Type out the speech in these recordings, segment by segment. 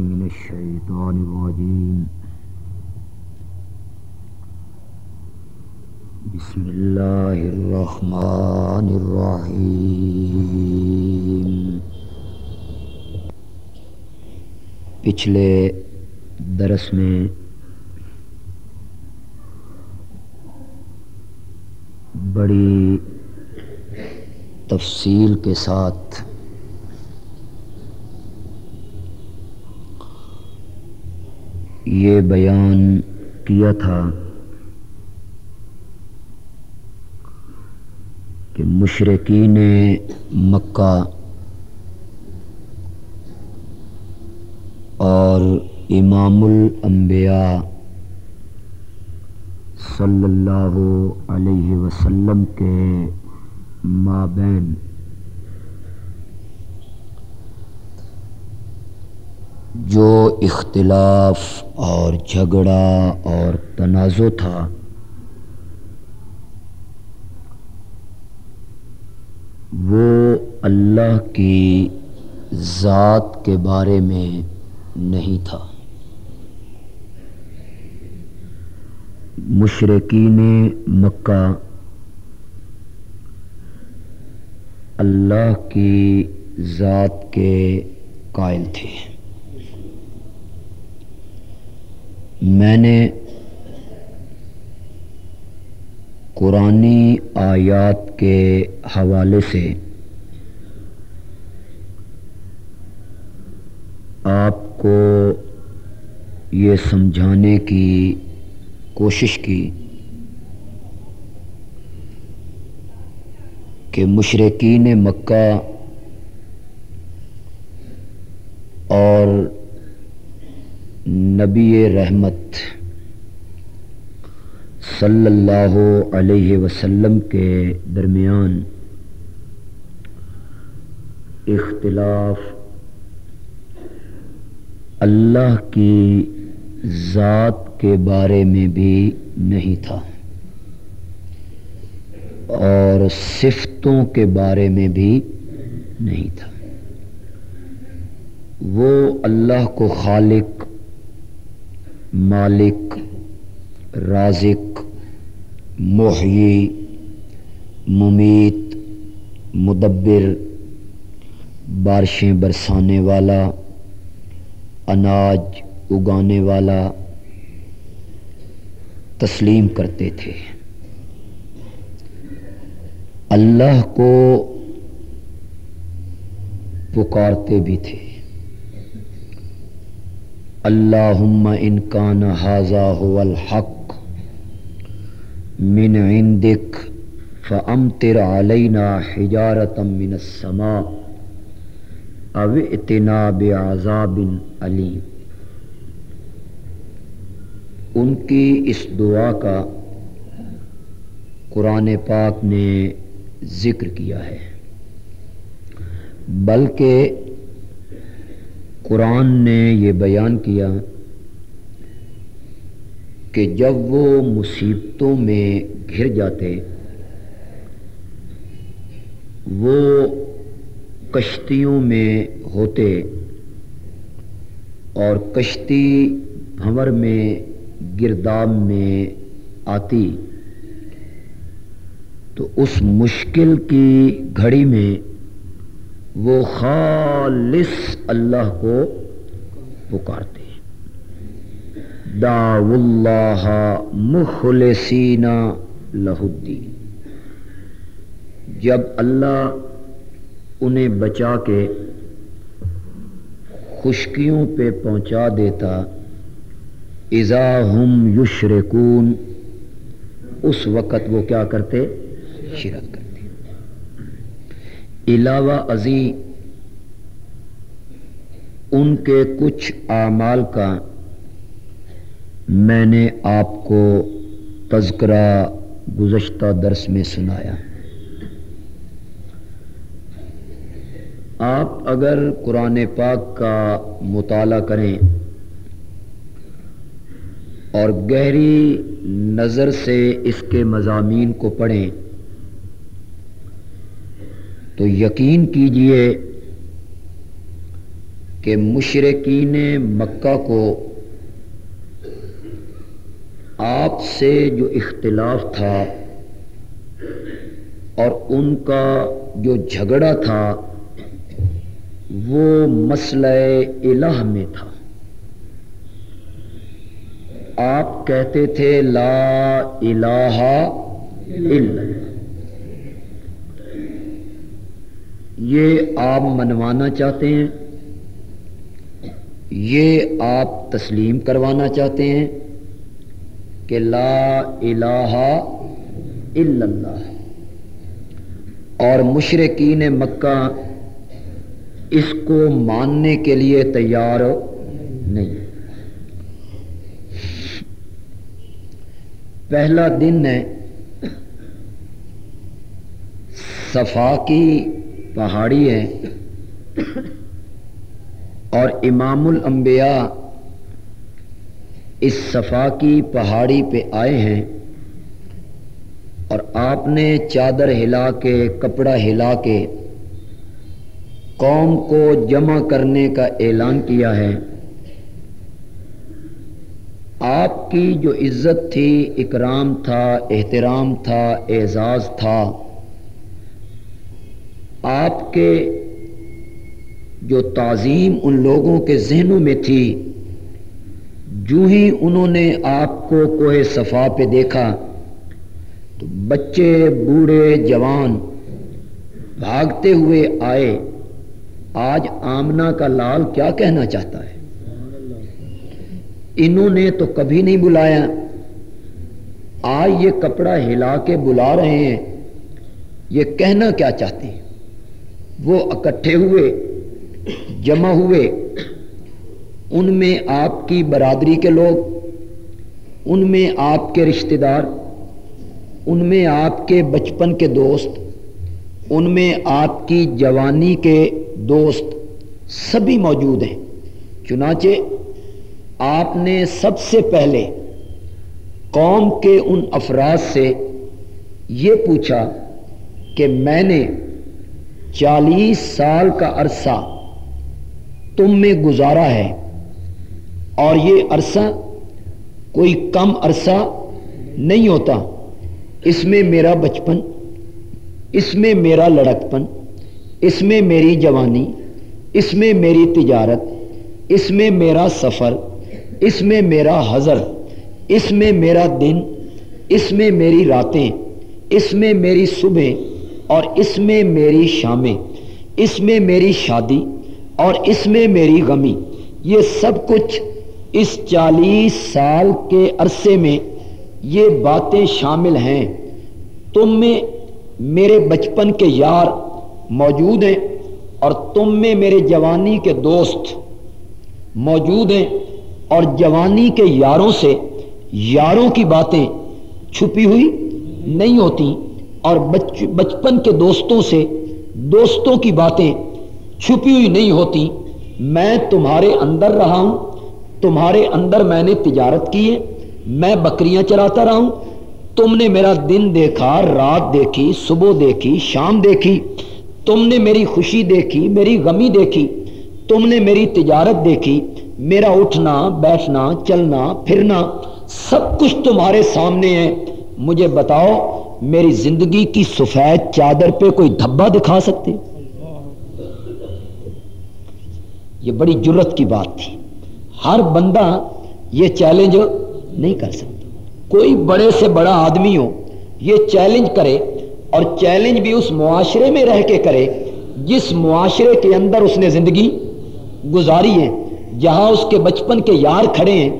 من الشيطان الرجيم. بسم الله الرحمن الرحيم. پچھلے درس میں بڑی تفصیل کے ساتھ یہ بیان کیا تھا کہ مشرقین مکہ اور امام الانبیاء صلی اللہ علیہ وسلم کے مابین جو اختلاف اور جھگڑا اور تنازع تھا۔ وہ اللہ کی ذات کے بارے میں نہیں تھا۔ مشرقین مکہ اللہ کی ذات کے قائل تھے۔ میں نے قرآن آیات کے حوالے سے آپ کو یہ سمجھانے کی کوشش کی کہ مشرقین مکہ اور نبی رحمت صلی اللہ علیہ وسلم کے درمیان اختلاف اللہ کی ذات کے بارے میں بھی نہیں تھا اور صفتوں کے بارے میں بھی نہیں تھا۔ وہ اللہ کو خالق مالک، رازق، محیی، ممیت، مدبر، بارشیں برسانے والا، اناج اگانے والا تسلیم کرتے تھے۔ اللہ کو پکارتے بھی تھے۔ اللہم ان کان حاضا هو الحق من عندك فامطر علينا حجارة من السماء او اتنا بعذاب علیم ان کی اس دعا کا قرآن پاک نے ذکر کیا ہے بلکہ قرآن نے یہ بیان کیا کہ جب وہ مصیبتوں میں گھر جاتے، وہ کشتیوں میں ہوتے اور کشتی بھنور میں، گرداب میں آتی، تو اس مشکل کی گھڑی میں وہ خالص اللہ کو پکارتے دا اللہ مخلصین لہدین جب اللہ انہیں بچا کے خشکیوں پہ پہنچا دیتا، اذا ہم یشرکون، اس وقت وہ کیا کرتے؟ شرک۔ علاوہ ازیں ان کے کچھ اعمال کا میں نے آپ کو تذکرہ گزشتہ درس میں سنایا۔ آپ اگر قرآن پاک کا مطالعہ کریں اور گہری نظر سے اس کے مضامین کو پڑھیں تو یقین کیجیے کہ مشرقین مکہ کو آپ سے جو اختلاف تھا اور ان کا جو جھگڑا تھا وہ مسئلہ الہ میں تھا۔ آپ کہتے تھے لا الہ الا یہ آپ منوانا چاہتے ہیں؟ یہ آپ تسلیم کروانا چاہتے ہیں کہ لا الہ الا اللہ۔ اور مشرقین مکہ اس کو ماننے کے لیے تیار نہیں۔ پہلا دن ہے صفا کی پہاڑی ہے اور امام الانبیاء اس صفا کی پہاڑی پہ آئے ہیں۔ اور آپ نے چادر ہلا کے، کپڑا ہلا کے قوم کو جمع کرنے کا اعلان کیا ہے۔ آپ کی جو عزت تھی، اکرام تھا، احترام تھا، اعزاز تھا آپ کے جو تعظیم ان لوگوں کے ذہنوں میں تھی، جو ہی انہوں نے آپ کو کوہ صفا پہ دیکھا، تو بچے، بوڑھے، جوان بھاگتے ہوئے آئے۔ آج آمنا کا لال کیا کہنا چاہتا ہے؟ انہوں نے تو کبھی نہیں بلایا۔ آج یہ کپڑا ہلا کے بلا رہے ہیں۔ یہ کہنا کیا چاہتے ہیں؟ وہ اکٹھے ہوئے، جمع ہوئے۔ ان میں آپ کی برادری کے لوگ، ان میں آپ کے رشتہ دار، ان میں آپ کے بچپن کے دوست، ان میں آپ کی جوانی کے دوست سبھی موجود ہیں۔ چنانچہ، آپ نے سب سے پہلے قوم کے ان افراد سے یہ پوچھا کہ میں نے چالیس سال کا عرصہ تم میں گزارا ہے اور یہ عرصہ کوئی کم عرصہ نہیں ہوتا۔ اس میں میرا بچپن، اس میں میرا لڑکپن، اس میں میری جوانی، اس میں میری تجارت، اس میں میرا سفر، اس میں میرا حضر، اس میں میرا دن، اس میں میری راتیں، اس میں میری صبح اور اس میں میری شامیں، اس میں میری شادی اور اس میں میری غمی۔ یہ سب کچھ اس چالیس سال کے عرصے میں یہ باتیں شامل ہیں۔ تم میں میرے بچپن کے یار موجود ہیں اور تم میں میرے جوانی کے دوست موجود ہیں۔ اور جوانی کے یاروں سے یاروں کی باتیں چھپی ہوئی نہیں ہوتی اور بچ، بچپن کے دوستوں سے دوستوں کی باتیں چھپی ہوئی نہیں ہوتی۔ میں تمہارے اندر رہا ہوں، تمہارے اندر میں نے تجارت کی ہے، میں بکریاں چراتا رہا ہوں۔ تم نے میرا دن دیکھا، رات دیکھی، صبح دیکھی، شام دیکھی۔ تم نے میری خوشی دیکھی، میری غمی دیکھی۔ تم نے میری تجارت دیکھی، میرا اٹھنا، بیٹھنا، چلنا، پھرنا، سب کچھ تمہارے سامنے ہے۔ مجھے بتاؤ میری زندگی کی سفید چادر پہ کوئی دھبا دکھا سکتے؟ یہ بڑی جرت کی بات تھی۔ ہر بندہ یہ چیلنج نہیں کر سکتا۔ کوئی بڑے سے بڑا آدمی ہو، یہ چیلنج کرے اور چیلنج بھی اس معاشرے میں رہ کے کرے جس معاشرے کے اندر اس نے زندگی گزاری ہے۔ جہاں اس کے بچپن کے یار کھڑے ہیں،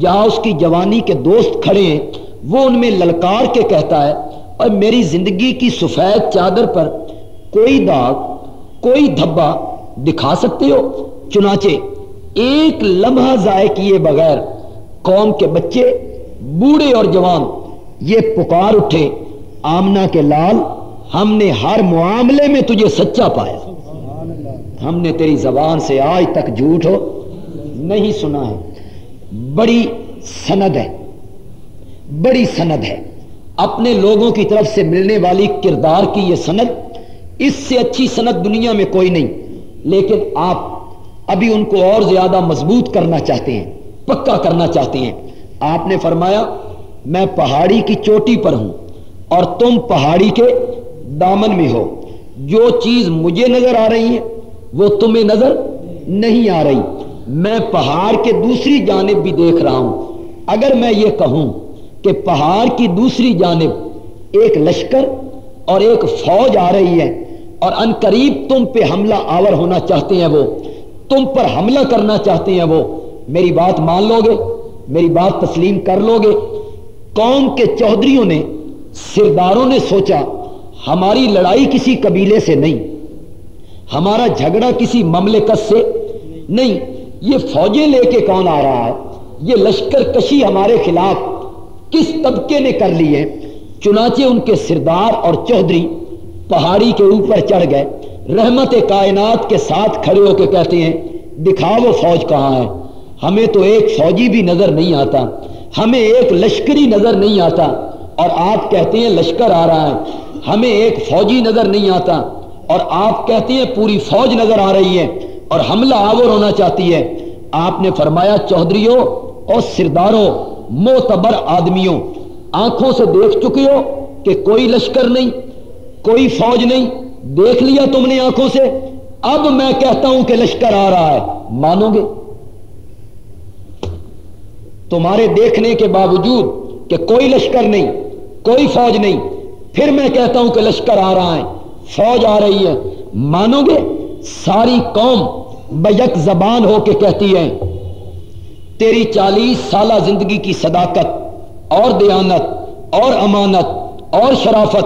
جہاں اس کی جوانی کے دوست کھڑے ہیں، وہ ان میں للکار کے کہتا ہے اور میری زندگی کی سفید چادر پر کوئی داغ، کوئی دھبا دکھا سکتے ہو؟ چنانچہ ایک لمحہ ضائع کیے بغیر قوم کے بچے، بوڑھے اور جوان، یہ پکار اٹھے آمنا کے لال، ہم نے ہر معاملے میں تجھے سچا پایا۔ ہم نے تیری زبان سے آج تک جھوٹ ہو، نہیں سنا ہے۔ بڑی سند ہے۔ بڑی سند ہے۔ اپنے لوگوں کی طرف سے ملنے والی کردار کی یہ سند، اس سے اچھی سند دنیا میں کوئی نہیں، لیکن آپ ابھی ان کو اور زیادہ مضبوط کرنا چاہتے ہیں، پکا کرنا چاہتے ہیں۔ آپ نے فرمایا، میں پہاڑی کی چوٹی پر ہوں اور تم پہاڑی کے دامن میں ہو۔ جو چیز مجھے نظر آ رہی ہے، وہ تمہیں نظر نہیں آ رہی۔ میں پہاڑ کے دوسری جانب بھی دیکھ رہا ہوں۔ اگر میں یہ کہوں کہ پہاڑ کی دوسری جانب ایک لشکر اور ایک فوج آ رہی ہے اور ان قریب تم پہ حملہ آور ہونا چاہتے ہیں وہ۔ تم پر حملہ کرنا چاہتے ہیں وہ۔ میری بات مان لو گے؟ میری بات تسلیم کر لو گے؟ قوم کے چودھریوں نے، سرداروں نے سوچا، ہماری لڑائی کسی قبیلے سے نہیں، ہمارا جھگڑا کسی مملکت سے نہیں۔ یہ فوجیں لے کے کون آ رہا ہے؟ یہ لشکر کشی ہمارے خلاف کس طبقے نے کر لی ہے؟ چنانچہ ان کے سردار اور چودھری پہاڑی کے اوپر چڑھ گئے۔ رحمت کائنات کے ساتھ کھڑے ہو کے کہتے ہیں، دکھاؤ وہ فوج کہاں ہے؟ ہمیں تو ایک فوجی بھی نظر نہیں آتا، ہمیں ایک لشکری نظر نہیں آتا۔ اور آپ کہتے ہیں، لشکر آ رہا ہے، ہمیں ایک فوجی نظر نہیں آتا۔ اور آپ کہتے ہیں، پوری فوج نظر آ رہی ہے اور حملہ آور ہونا چاہتی ہے۔ آپ نے فرمایا، چودھریوں اور سرداروں موتبر آدمیوں، آنکھوں سے دیکھ چکے ہو کہ کوئی لشکر نہیں، کوئی فوج نہیں، دیکھ لیا تم نے آنکھوں سے۔ اب میں کہتا ہوں کہ لشکر آ رہا ہے۔ مانو گے؟ تمہارے دیکھنے کے باوجود کہ کوئی لشکر نہیں، کوئی فوج نہیں، پھر میں کہتا ہوں کہ لشکر آ رہا ہے۔ فوج آ رہی ہے۔ مانو گے؟ ساری قوم بیک زبان ہو کے کہتی ہے۔ تیری چالیس سالہ زندگی کی صداقت اور دیانت اور امانت اور شرافت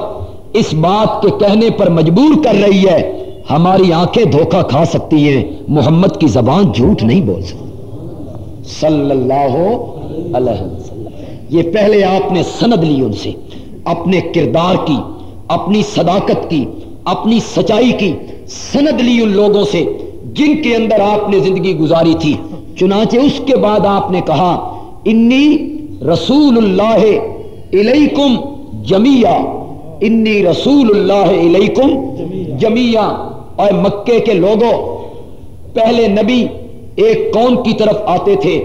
اس بات کے کہنے پر مجبور کر رہی ہے، ہماری آنکھیں دھوکہ کھا سکتی ہیں، محمد کی زبان جھوٹ نہیں بول سکتی۔ صلی اللہ علیہ وسلم۔ یہ پہلے آپ نے سند لی ان سے، اپنے کردار کی، اپنی صداقت کی، اپنی سچائی کی سند لی ان لوگوں سے، جن کے اندر آپ نے زندگی گزاری تھی۔ چنانچہ اس کے بعد آپ نے کہا، انی رسول اللہ علیکم جمیا انی رسول اللہ علیکم جمیا اور مکے کے لوگوں، پہلے نبی ایک قوم کی طرف آتے تھے،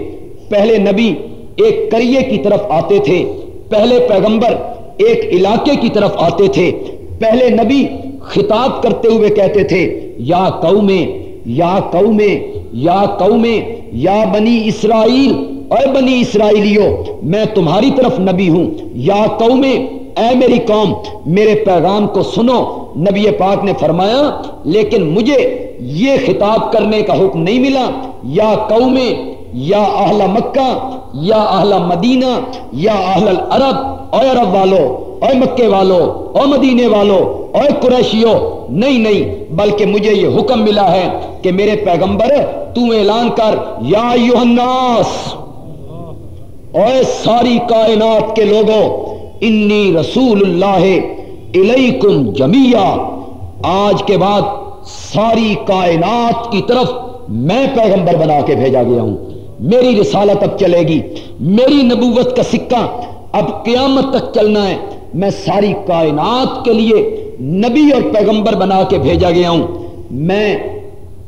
پہلے نبی ایک کریے کی طرف آتے تھے، پہلے پیغمبر ایک علاقے کی طرف آتے تھے، پہلے نبی خطاب کرتے ہوئے کہتے تھے، یا قومیں یا قومیں یا قومیں یا بنی اسرائیل، اے بنی اسرائیلیو، میں تمہاری طرف نبی ہوں۔ یا قومیں، اے میری قوم، میرے پیغام کو سنو۔ نبی پاک نے فرمایا، لیکن مجھے یہ خطاب کرنے کا حکم نہیں ملا۔ یا قومیں، یا اہل مکہ، یا اہل مدینہ، یا اہل العرب، اے عرب والو اے مکے والو، اے مدینے والو، اے قریشیو، نہیں نہیں، بلکہ مجھے یہ حکم ملا ہے کہ میرے پیغمبر تو اعلان کر، یا الناس، اے ساری کائنات کے لوگوں، انی رسول اللہ الیکم جمیہ آج کے بعد ساری کائنات کی طرف میں پیغمبر بنا کے بھیجا گیا ہوں۔ میری رسالت اب چلے گی، میری نبوت کا سکہ اب قیامت تک چلنا ہے۔ میں ساری کائنات کے لیے نبی اور پیغمبر بنا کے بھیجا گیا ہوں۔ میں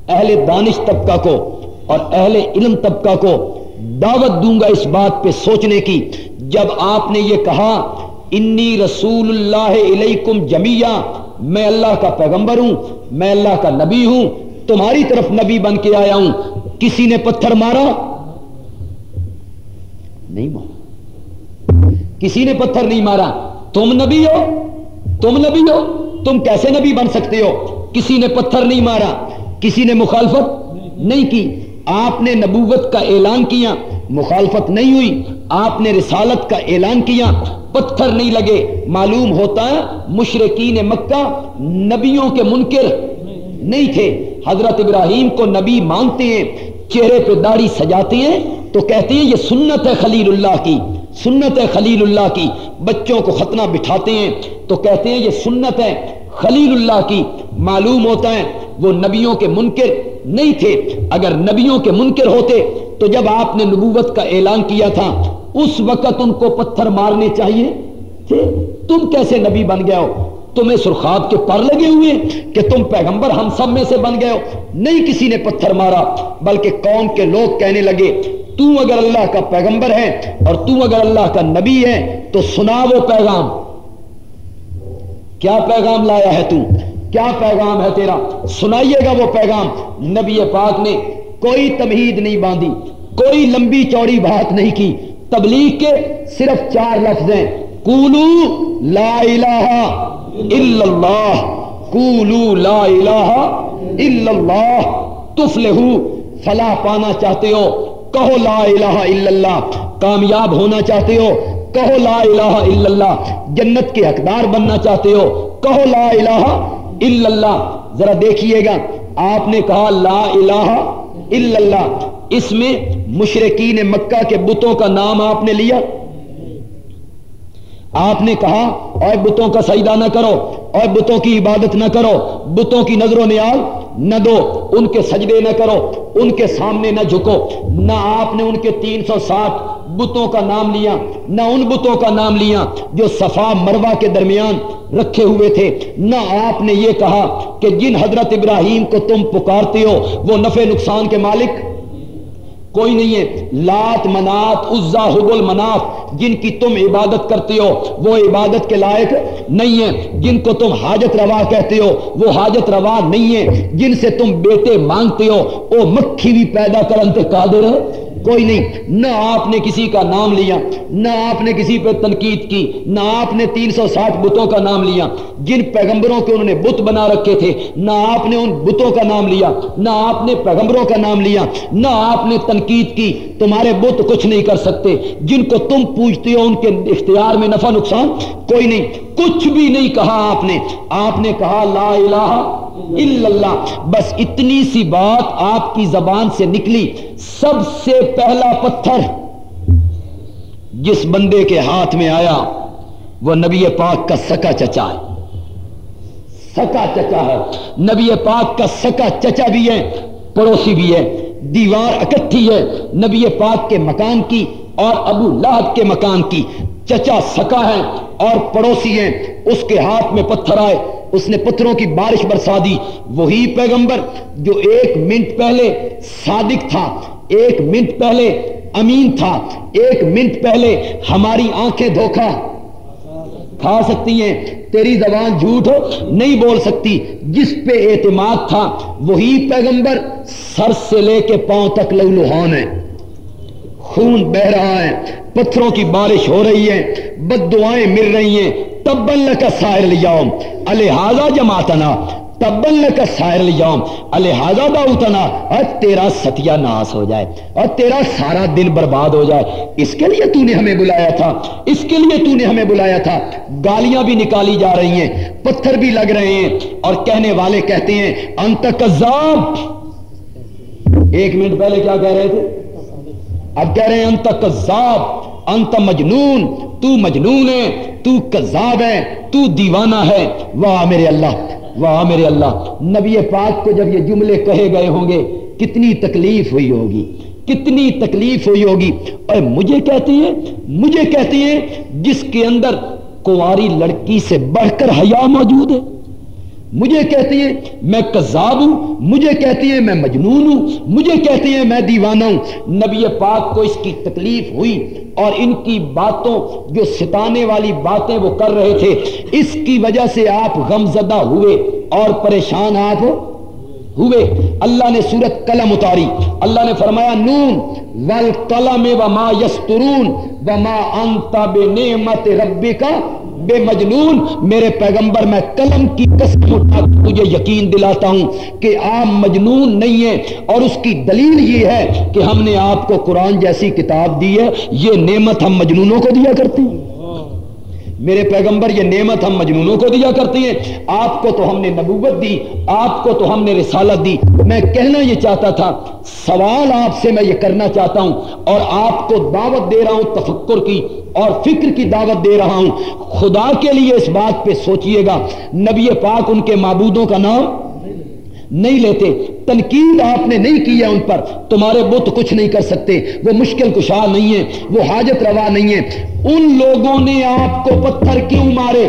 اہل دانش طبقہ کو اور اہل علم طبقہ کو دعوت دوں گا اس بات پہ سوچنے کی۔ جب آپ نے یہ کہا، انی رسول اللہ علیکم جمیہ میں اللہ کا پیغمبر ہوں، میں اللہ کا نبی ہوں، تمہاری طرف نبی بن کے آیا ہوں۔ کسی نے پتھر مارا؟ نہیں مارا۔ کسی نے پتھر نہیں مارا۔ تم نبی ہو؟ تم نبی ہو؟ تم کیسے نبی بن سکتے ہو؟ کسی نے پتھر نہیں مارا، کسی نے مخالفت نہیں کی۔ آپ نے نبوت کا اعلان کیا، مخالفت نہیں ہوئی۔ آپ نے رسالت کا اعلان کیا، پتھر نہیں لگے۔ معلوم ہوتا ہے مشرقین مکہ نبیوں کے منکر نہیں تھے۔ حضرت ابراہیم کو نبی مانتے ہیں، چہرے پہ داڑھی سجاتے ہیں تو کہتے ہیں یہ سنت ہے خلیل اللہ کی۔ سنت ہے خلیل اللہ کی بچوں کو ختنہ بٹھاتے ہیں تو کہتے ہیں یہ سنت ہے خلیل اللہ کی معلوم ہوتا ہے، وہ نبیوں کے منکر نہیں تھے۔ اگر نبیوں کے منکر ہوتے تو جب آپ نے نبوت کا اعلان کیا تھا، اس وقت ان کو پتھر مارنے چاہیے۔ تھے؟ تم کیسے نبی بن گیا ہو؟ تمہیں سرخاب کے پر لگے ہوئے کہ تم پیغمبر ہم سب میں سے بن گئے ہو۔ نہیں کسی نے پتھر مارا، بلکہ قوم کے لوگ کہنے لگے تو اگر اللہ کا پیغمبر ہے اور تو اگر اللہ کا نبی ہے، تو سنا وہ پیغام۔ کیا پیغام لایا ہے تو؟ کیا پیغام ہے تیرا؟ سنائیے گا وہ پیغام۔ نبی پاک نے کوئی تمہید نہیں باندھی، کوئی لمبی چوڑی بات نہیں کی۔ تبلیغ کے صرف چار لفظ ہیں۔ کولو لا الہ الا اللہ۔ کولو لا الہ الا اللہ۔ تفلحو فلا پانا چاہتے ہو۔ کہو لا الہ الا اللہ، کامیاب ہونا چاہتے ہو، کہو لا الہ الا اللہ، جنت کے حقدار بننا چاہتے ہو، کہو لا الہ الا اللہ۔ ذرا دیکھیے گا، آپ نے کہا لا الہ الا اللہ، اس میں مشرقین مکہ کے بتوں کا نام آپ نے لیا؟ آپ نے کہا، اور بتوں کا سجدہ نہ کرو، اور بتوں کی عبادت نہ کرو، بتوں کی نظر و نیال نہ دو، ان کے سجدے نہ کرو، ان کے سامنے نہ جھکو۔ نہ آپ نے ان کے تین سو ساٹھ بتوں کا نام لیا، نہ ان بتوں کا نام لیا جو صفا مروا کے درمیان رکھے ہوئے تھے۔ نہ آپ نے یہ کہا کہ جن حضرت ابراہیم کو تم پکارتے ہو، وہ نفع نقصان کے مالک کوئی نہیں ہے۔ لات منات، عزا، حبل مناف، جن کی تم عبادت کرتے ہو، وہ عبادت کے لائق نہیں ہے جن کو تم حاجت روا کہتے ہو، وہ حاجت روا نہیں ہے جن سے تم بیٹے مانگتے ہو، وہ مکھی بھی پیدا کرن قادر کوئی نہیں، نہ آپ نے کسی کا نام لیا، نہ آپ نے کسی پہ تنقید کی، نہ آپ نے تین سو ساٹھ بتوں کا نام لیا۔ جن پیغمبروں کے انہوں نے بت بنا رکھے تھے، نہ آپ نے ان بتوں کا نام لیا، نہ آپ نے پیغمبروں کا نام لیا، نہ آپ نے تنقید کی۔ تمہارے بت کچھ نہیں کر سکتے۔ جن کو تم پوچھتے ہو، ان کے اختیار میں نفع نقصان کوئی نہیں۔ کچھ بھی نہیں کہا آپ نے۔ آپ نے کہا لا الہ الا اللہ، بس اتنی سی بات آپ کی زبان سے نکلی، سب سے پہلا پتھر جس بندے کے ہاتھ میں آیا، وہ نبی پاک کا سکا چچا ہے۔ سکا چچا ہے۔ نبی پاک کا سکا چچا بھی ہے، پڑوسی بھی ہے، دیوار اکٹھی ہے۔ نبی پاک کے مکان کی اور ابو لہب کے مکان کی چچا سکا ہے اور پڑوسی ہیں۔ اس کے ہاتھ میں پتھر آئے۔ اس نے پتھروں کی بارش برسا دی۔ وہی پیغمبر جو ایک منٹ پہلے صادق تھا، ایک منٹ پہلے امین تھا، ایک منٹ پہلے ہماری آنکھیں دھوکا۔ کھا سکتی ہیں، تیری زبان جھوٹ ہو، نہیں بول سکتی۔ جس پہ اعتماد تھا، وہی پیغمبر سر سے لے کے پاؤں تک لو لوہان ہے۔ خون بہ رہا ہے۔ پتھروں کی بارش ہو رہی ہے، بد دعائیں مل رہی ہیں، تبن کا سائر لیاؤ الحاظہ جماعتنا، تبن کا سائر لیاؤ الحاظہ داؤتنا اور تیرا ستیا ناس ہو جائے اور تیرا سارا دن برباد ہو جائے۔ اس کے لیے تو نے ہمیں بلایا تھا، اس کے لیے تو نے ہمیں بلایا تھا۔ گالیاں بھی نکالی جا رہی ہیں، پتھر بھی لگ رہے ہیں۔ اور کہنے والے کہتے ہیں، انت کذاب۔ ایک منٹ پہلے کیا کہہ رہے تھے؟ اب کہہ رہے ہیں، انت کذاب۔ انت مجنون، تو مجنون ہے، تو کذاب ہے، تو دیوانہ ہے۔ واہ میرے اللہ، واہ میرے اللہ۔ نبی پاک کو جب یہ جملے کہے گئے ہوں گے، کتنی تکلیف ہوئی ہوگی، کتنی تکلیف ہوئی ہوگی۔ اور مجھے کہتے ہیں مجھے کہتے ہیں جس کے اندر کواری لڑکی سے بڑھ کر حیا موجود ہے۔ مجھے کہتے ہیں میں کذاب ہوں، مجھے کہتے ہیں میں مجنون ہوں، مجھے کہتے ہیں میں دیوانہ ہوں۔ نبی پاک کو اس کی تکلیف ہوئی اور ان کی باتوں، جو ستانے والی باتیں وہ کر رہے تھے، اس کی وجہ سے آپ غمزدہ ہوئے اور پریشان آپ ہوئے۔ اللہ نے سورت قلم اتاری۔ اللہ نے فرمایا، نون، والقلم وما یسترون وما انت بنعمت ربک بے مجنون، میرے پیغمبر، میں قلم کی قسم اٹھا تجھے یقین دلاتا ہوں کہ آپ مجنون نہیں ہیں اور اس کی دلیل یہ ہے کہ ہم نے آپ کو قرآن جیسی کتاب دی ہے، یہ نعمت ہم مجنونوں کو دیا کرتے ہیں میرے پیغمبر یہ نعمت ہم مجنونوں کو دیا کرتے ہیں۔ آپ کو تو ہم نے نبوت دی، آپ کو تو ہم نے رسالت دی۔ میں کہنا یہ چاہتا تھا، سوال آپ سے میں یہ کرنا چاہتا ہوں اور آپ کو دعوت دے رہا ہوں، تفکر کی اور فکر کی دعوت دے رہا ہوں۔ خدا کے لیے اس بات پہ سوچئے گا۔ نبی پاک ان کے معبودوں کا نام نہیں لیتے، تنقید آپ نے نہیں کیا ان پر۔ تمہارے بت کچھ نہیں کر سکتے، وہ مشکل کشا نہیں ہے وہ حاجت روا نہیں ہے ان لوگوں نے آپ کو پتھر کیوں مارے؟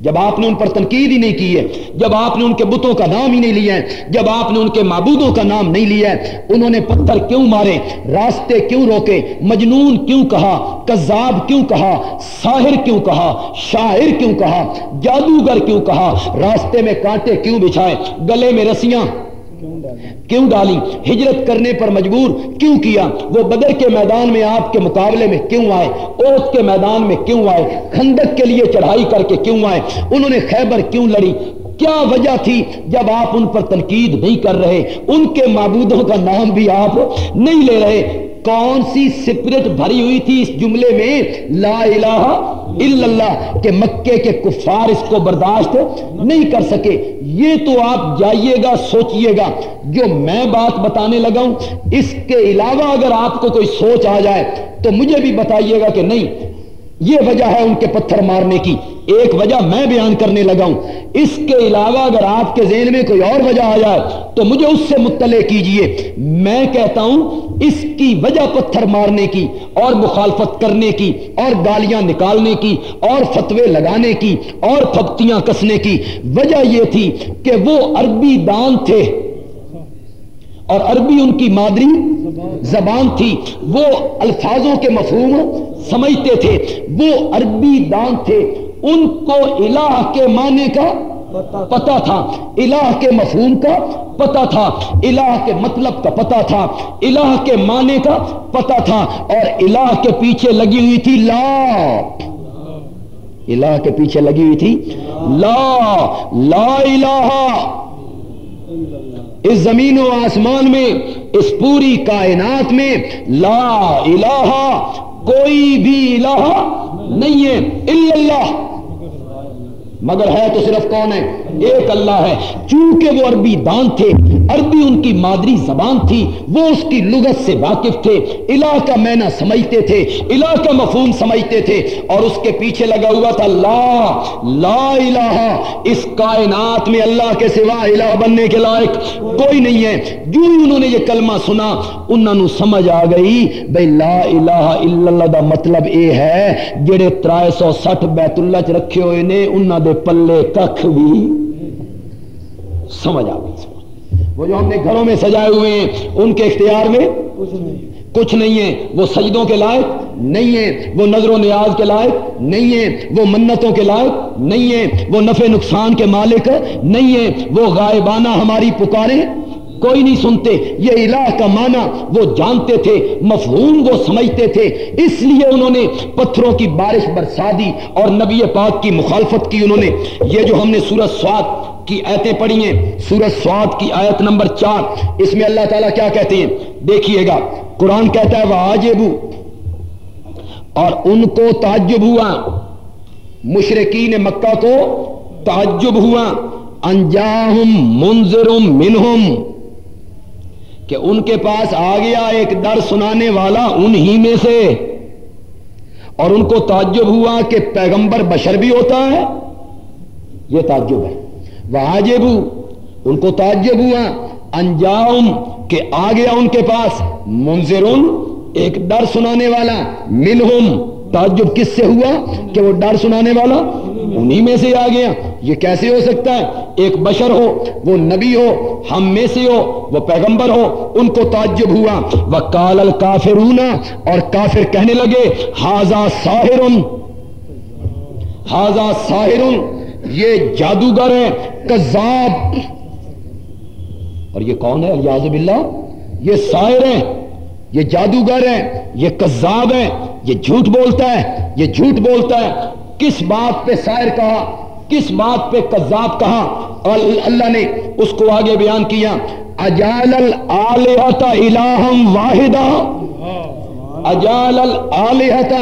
جب آپ نے ان پر تنقید ہی نہیں کی ہے، جب آپ نے ان کے بتوں کا نام ہی نہیں لیا ہے، جب آپ نے ان کے معبودوں کا نام نہیں لیا ہے، انہوں نے پتھر کیوں مارے، راستے کیوں روکے، مجنون کیوں کہا، کذاب کیوں کہا، ساحر کیوں کہا، شاعر کیوں کہا، جادوگر کیوں کہا، راستے میں کانٹے کیوں بچھائے، گلے میں رسیاں کیوں ڈالی؟ ہجرت کرنے پر مجبور کیوں کیا؟ وہ بدر کے میدان میں آپ کے مقابلے میں کیوں آئے؟ اوت کے میدان میں کیوں آئے؟ کھندک کے لیے چڑھائی کر کے کیوں آئے؟ انہوں نے خیبر کیوں لڑی؟ کیا وجہ تھی جب آپ ان پر تنقید نہیں کر رہے؟ ان کے معبودوں کا نام بھی آپ نہیں لے رہے؟ کون سی سپرٹ بھری ہوئی تھی اس جملے میں لا الہ الا اللہ کہ مکے کے کفار اس کو برداشت نہیں کر سکے؟ یہ تو آپ جائیے گا سوچئے گا۔ جو میں بات بتانے لگا ہوں، اس کے علاوہ اگر آپ کو کوئی سوچ آ جائے تو مجھے بھی بتائیے گا کہ نہیں یہ وجہ ہے ان کے پتھر مارنے کی۔ ایک وجہ میں بیان کرنے لگا ہوں۔ اس کے علاوہ اگر آپ کے ذہن میں کوئی اور وجہ آ جائے تو مجھے اس سے مطلع کیجیے۔ میں کہتا ہوں، اس کی وجہ پتھر مارنے کی اور مخالفت کرنے کی اور گالیاں نکالنے کی اور فتوے لگانے کی اور پھپتیاں کسنے کی۔ وجہ یہ تھی کہ وہ عربی دان تھے۔ اور عربی ان کی مادری زبان تھی۔ وہ الفاظوں کے مفہوم سمجھتے تھے۔ وہ عربی دان تھے۔ ان کو الہ کے معنی کا پتا تھا۔ الہ کے مفہوم کا پتا تھا۔ الہ کے مطلب کا پتا تھا۔ الہ کے معنی کا پتا تھا۔ اور الہ کے پیچھے لگی ہوئی تھی لا۔ الہ کے پیچھے لگی ہوئی تھی لا۔ لا الہ اس زمین و آسمان میں، اس پوری کائنات میں لا الہ، کوئی بھی الہ نہیں ہے اللہ۔ مگر ہے تو صرف کون ہے؟ ایک اللہ ہے۔ چونکہ وہ عربی دان تھے، عربی ان کی مادری زبان تھی، وہ اس کی لغت سے واقف تھے۔ الہ کا مینا سمجھتے تھے، الہ کا مفہوم سمجھتے تھے۔ اور اس کے پیچھے لگا ہوا تھا لا لا الہ۔ اس کائنات میں اللہ کے سوا الہ بننے کے لائق کوئی نہیں ہے۔ جو انہوں نے یہ کلمہ سنا انہوں نے سمجھ آ گئی بھئی لا الہ الا اللہ دا مطلب اے ہے، جڑے ترائے سو سٹھ بیت اللہ چ رکھے ہوئے نے انہوں دے پلے ککھ بھی سمجھ آ گئی۔ وہ جو ہم نے گھروں میں سجائے ہوئے ہیں ان کے اختیار میں کچھ نہیں۔ ہے۔ وہ سجدوں کے لائق نہیں ہے وہ نظر و نیاز کے لائق نہیں ہے وہ منتوں کے لائق نہیں ہے وہ نفع نقصان کے مالک نہیں ہے۔ وہ غائبانہ ہماری پکارے کوئی نہیں سنتے۔ یہ الہ کا معنی وہ جانتے تھے، مفہوم وہ سمجھتے تھے۔ اس لیے انہوں نے پتھروں کی بارش برسا دی اور نبی پاک کی مخالفت کی انہوں نے۔ یہ جو ہم نے سورج سواد کی آیتیں پڑھی ہیں سورج سواد کی آیت نمبر چار، اس میں اللہ تعالیٰ کیا کہتے ہیں؟ دیکھیے گا، قرآن کہتا ہے وہ آجبو اور ان کو تعجب ہوا۔ مشرقین مکہ کو تعجب ہوا۔ انجاہم منظرم منہم کہ ان کے پاس آ گیا ایک در سنانے والا انہی میں سے۔ اور ان کو تعجب ہوا کہ پیغمبر بشر بھی ہوتا ہے۔ یہ تعجب ہے۔ واجب ان کو تعجب ہوا۔ انجام کہ آ گیا ان کے پاس۔ منظر ایک ڈر سنانے والا۔ منہم تعجب کس سے ہوا کہ وہ ڈر سنانے والا انہی میں سے آ گیا؟ یہ کیسے ہو سکتا ہے؟ ایک بشر ہو، وہ نبی ہو، ہم میں سے ہو، وہ پیغمبر ہو، ان کو تعجب ہوا۔ وہ کال الکافرون، اور کافر کہنے لگے ہاضا ساحر. ہاضا ساحر. یہ جادوگر ہے، کذاب۔ اور یہ کون ہے؟ الیاز باللہ، یہ سائر ہے، یہ جادوگر ہے، یہ کذاب ہے۔ یہ جھوٹ بولتا ہے، یہ جھوٹ بولتا ہے۔ کس بات پہ سائر کہا، کس بات پہ کذاب کہا؟ اور اللہ نے اس کو آگے بیان کیا۔ اجال الالہت الہم واحدہ۔ اجال الالہت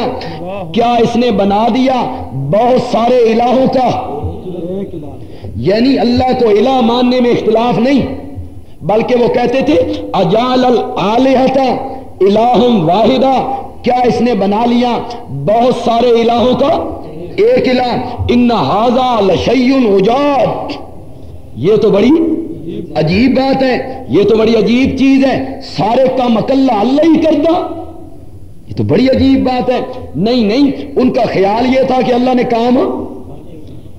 کیا اس نے بنا دیا؟ بہت سارے الہوں کا۔ یعنی اللہ کو الہ ماننے میں اختلاف نہیں، بلکہ وہ کہتے تھے اجال الالہت الہم واحدہ۔ کیا اس نے بنا لیا بہت سارے الہوں کا؟ ایک الہ، ان ہاضا لشیون اجاب یہ تو بڑی عجیب بات ہے، یہ تو بڑی عجیب چیز ہے، سارے کام اکلہ اللہ ہی کرتا۔ یہ تو بڑی عجیب بات ہے۔ نہیں نہیں، ان کا خیال یہ تھا کہ اللہ نے کام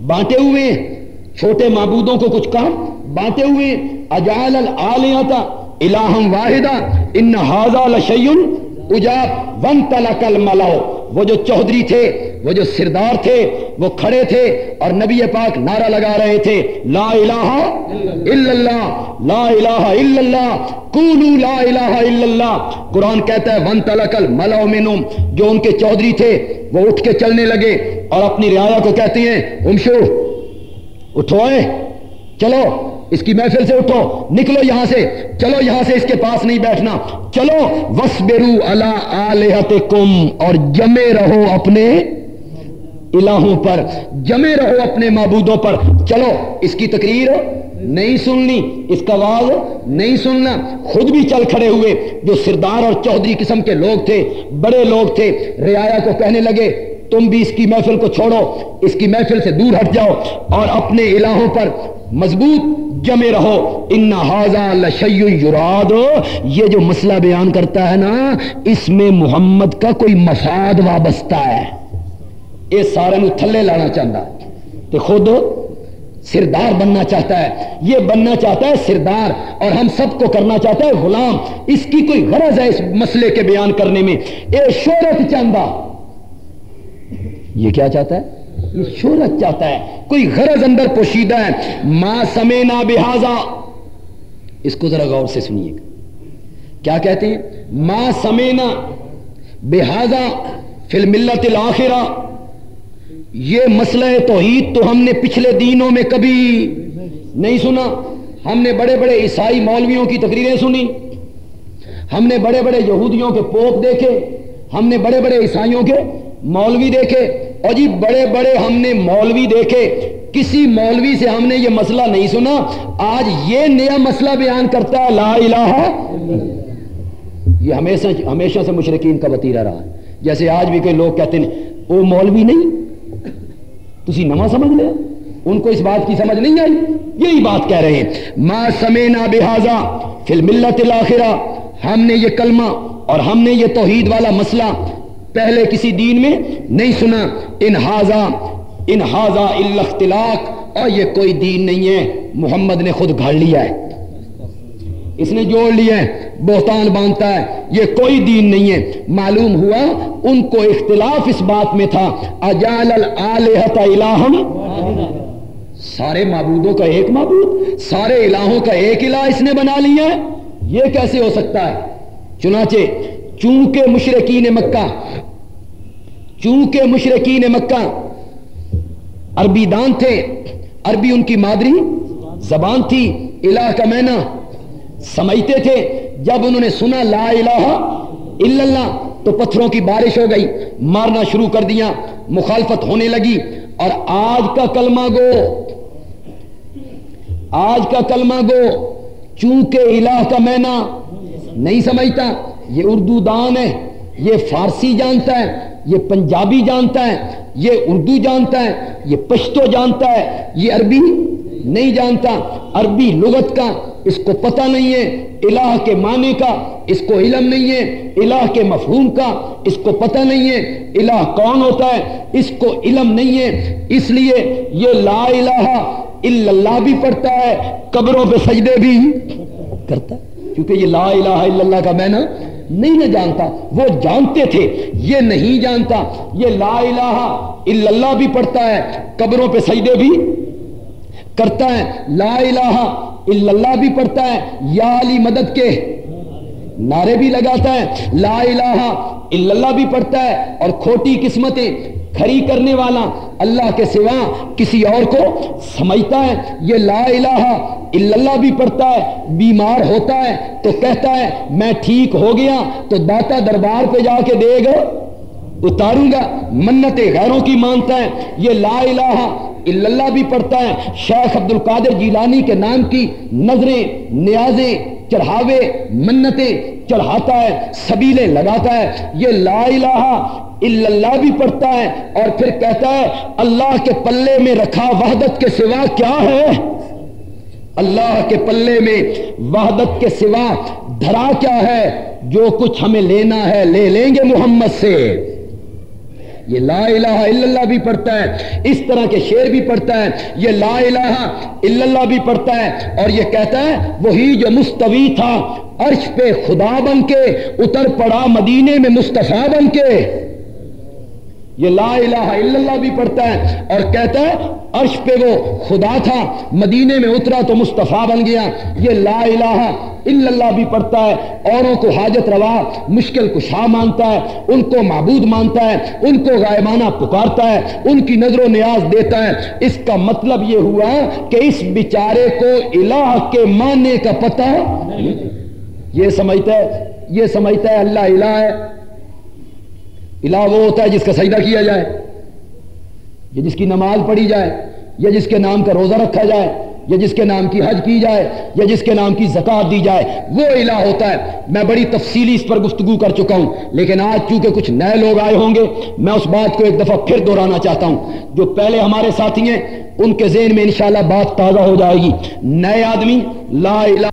بانٹے ہوئے چھوٹے معبودوں کو کچھ کام بانٹے ہوئے اجال العالیتا الہم واحدہ۔ ان حاضا لشیون اجاب ون تلک الملاؤ وہ جو چودھری تھے، وہ جو سردار تھے، وہ کھڑے تھے اور نبی پاک نعرہ لگا رہے تھے، لا الہ الا اللہ، لا الہ الا اللہ قولو لا الہ الا اللہ۔ قرآن کہتا ہے، ون تلکل ملو منم جو ان کے چودھری تھے، وہ اٹھ کے چلنے لگے اور اپنی رعایا کو کہتے ہیں، امشو، اٹھو چلو۔ اس کی محفل سے اٹھو، نکلو یہاں سے، چلو یہاں سے اس کے پاس نہیں بیٹھنا۔ چلو وس برو اللہ کم اور جمے رہو اپنے الہوں پر، جمے رہو اپنے معبودوں پر۔ چلو، اس کی تقریر نہیں سننی، اس کا واض نہیں سننا۔ خود بھی چل کھڑے ہوئے، جو سردار اور چودھری قسم کے لوگ تھے، بڑے لوگ تھے، رعایا کو کہنے لگے تم بھی اس کی محفل کو چھوڑو، اس کی محفل سے دور ہٹ جاؤ اور اپنے الہوں پر مضبوط جمے رہو۔ ان یراد یہ جو مسئلہ بیان کرتا ہے نا، اس میں محمد کا کوئی مفاد وابستہ ہے۔ یہ سارے نو تھلے لانا چاہتا ہے۔ تو خود سردار بننا چاہتا ہے۔ یہ بننا چاہتا ہے سردار اور ہم سب کو کرنا چاہتا ہے غلام۔ اس کی کوئی غرض ہے اس مسئلے کے بیان کرنے میں؟ یہ شہرت چاہتا یہ کیا چاہتا ہے؟ یہ شہرت چاہتا ہے۔ کوئی غرض اندر پوشیدہ ہے۔ ماں سمینا بحاظا اس کو ذرا غور سے سنیے۔ کیا کہتے ہیں؟ ماں سمینا بحاظا فل ملت الآخرہ یہ مسئلہ توحید تو ہم نے پچھلے دینوں میں کبھی نہیں سنا۔ ہم نے بڑے بڑے عیسائی مولویوں کی تقریریں سنی۔ ہم نے بڑے بڑے یہودیوں کے پوپ دیکھے۔ ہم نے بڑے بڑے عیسائیوں کے مولوی دیکھے۔ اور جی بڑے بڑے ہم نے مولوی دیکھے، کسی مولوی سے ہم نے یہ مسئلہ نہیں سنا۔ آج یہ نیا مسئلہ بیان کرتا ہے، لا الہ یہ ہمیشہ ہمیشہ سے مشرقین کا وطیرہ رہا۔ ہے جیسے آج بھی کوئی لوگ کہتے ہیں، وہ مولوی نہیں؟ تھی نما سمجھ لیا ان کو اس بات کی سمجھ نہیں آئی؟ یہی بات کہہ رہے ہیں۔ ما سمینا بحاظا فل الاخرہ۔ ہم نے یہ کلمہ اور ہم نے یہ توحید والا مسئلہ پہلے کسی دین میں نہیں سنا انہذا انہذا الاختلاق اور یہ کوئی دین نہیں ہے، محمد نے خود گھڑ لیا ہے۔ اس نے جوڑ لیا ہے، بہتان باندھتا ہے، یہ کوئی دین نہیں ہے۔ معلوم ہوا ان کو اختلاف اس بات میں تھا اجال الہم سارے معبودوں کا ایک معبود، سارے الہوں کا ایک الہ اس نے بنا لیا ہے۔ یہ کیسے ہو سکتا ہے؟ چنانچہ چونکہ مشرقین مکہ، چونکہ مشرقین مکہ عربی دان تھے، عربی ان کی مادری زبان تھی، الہ کا مینا سمجھتے تھے۔ جب انہوں نے سنا لا الہ الا اللہ، تو پتھروں کی بارش ہو گئی، مارنا شروع کر دیا، مخالفت ہونے لگی۔ اور آج کا کلمہ گو، آج کا کلمہ گو، چونکہ الہ کا مینا نہیں سمجھتا یہ اردو دان ہے یہ فارسی جانتا ہے، یہ پنجابی جانتا ہے، یہ اردو جانتا ہے، یہ پشتو جانتا ہے، یہ عربی نہیں جانتا۔ عربی لغت کا اس کو پتہ نہیں ہے، الہ کے معنی کا اس کو علم نہیں ہے، الہ کے مفہوم کا اس کو پتہ نہیں ہے۔ الہ کون ہوتا ہے؟ اس کو علم نہیں ہے۔ اس لیے یہ لا الہ الا اللہ بھی پڑھتا ہے، قبروں پہ سجدے بھی کرتا ہے۔ کیونکہ یہ لا الہ الا اللہ کا معنی نہیں نہ جانتا۔ وہ جانتے تھے۔ یہ نہیں جانتا۔ یہ لا الہ الا اللہ بھی پڑھتا ہے۔ قبروں پہ سجدے بھی کرتا ہے۔ لا الہ الا اللہ بھی پڑھتا ہے۔ یا علی مدد کے نعرے بھی لگاتا ہے۔ لا الہ الا اللہ بھی پڑھتا ہے۔ اور کھوٹی قسمتیں کھڑی کرنے والا اللہ کے سوا کسی اور کو سمجھتا ہے۔ یہ لا الہ اللہ بھی پڑھتا ہے، بیمار ہوتا ہے، تو کہتا ہے، میں ٹھیک ہو گیا، تو داتا دربار پہ جا کے دے گا اتاروں گا منت غیروں کی مانتا ہے، یہ لا الہ اللہ بھی پڑھتا ہے۔ شیخ عبد القادر جیلانی کے نام کی نظریں، نیازیں، چڑھاوے، منتیں چڑھاتا ہے سبیلے لگاتا ہے۔ یہ لا الہ اللہ بھی پڑھتا ہے اور پھر کہتا ہے، اللہ کے پلے میں رکھا وحدت کے سوا کیا ہے؟ اللہ کے پلے میں وحدت کے سوا دھرا کیا ہے؟ جو کچھ ہمیں لینا ہے، لے لیں گے محمد سے۔ یہ لا الہ الا اللہ بھی پڑھتا ہے، اس طرح کے شعر بھی پڑھتا ہے۔ یہ لا الہ الا اللہ بھی پڑھتا ہے اور یہ کہتا ہے، وہی جو مستوی تھا، عرش پہ خدا بن کے، اتر پڑا مدینے میں مصطفیٰ بن کے۔ یہ لا الہ الا اللہ بھی پڑھتا ہے اور کہتا ہے، عرش پہ وہ خدا تھا، مدینے میں اترا تو مصطفیٰ بن گیا، یہ لا الہ الا اللہ بھی پڑھتا ہے، اوروں کو حاجت روا، مشکل کشا مانتا ہے، ان کو معبود مانتا ہے، ان کو غائبانہ پکارتا ہے، ان کی نظر و نیاز دیتا ہے، اس کا مطلب یہ ہوا کہ اس بیچارے کو الہ کے ماننے کا پتہ یہ سمجھتا ہے، یہ سمجھتا ہے اللہ الہ ہے الہ وہ ہوتا ہے جس کا سجدہ کیا جائے، یا جس کی نماز پڑھی جائے، یا جس کے نام کا روزہ رکھا جائے، یا جس کے نام کی حج کی جائے، یا جس کے نام کی زکات دی جائے، وہ الہ ہوتا ہے۔ میں بڑی تفصیلی اس پر گفتگو کر چکا ہوں، لیکن آج چونکہ کچھ نئے لوگ آئے ہوں گے، میں اس بات کو ایک دفعہ پھر دہرانا چاہتا ہوں۔ جو پہلے ہمارے ساتھی ہیں، ان کے ذہن میں انشاءاللہ بات تازہ ہو جائے گی۔ نئے آدمی، لا الہ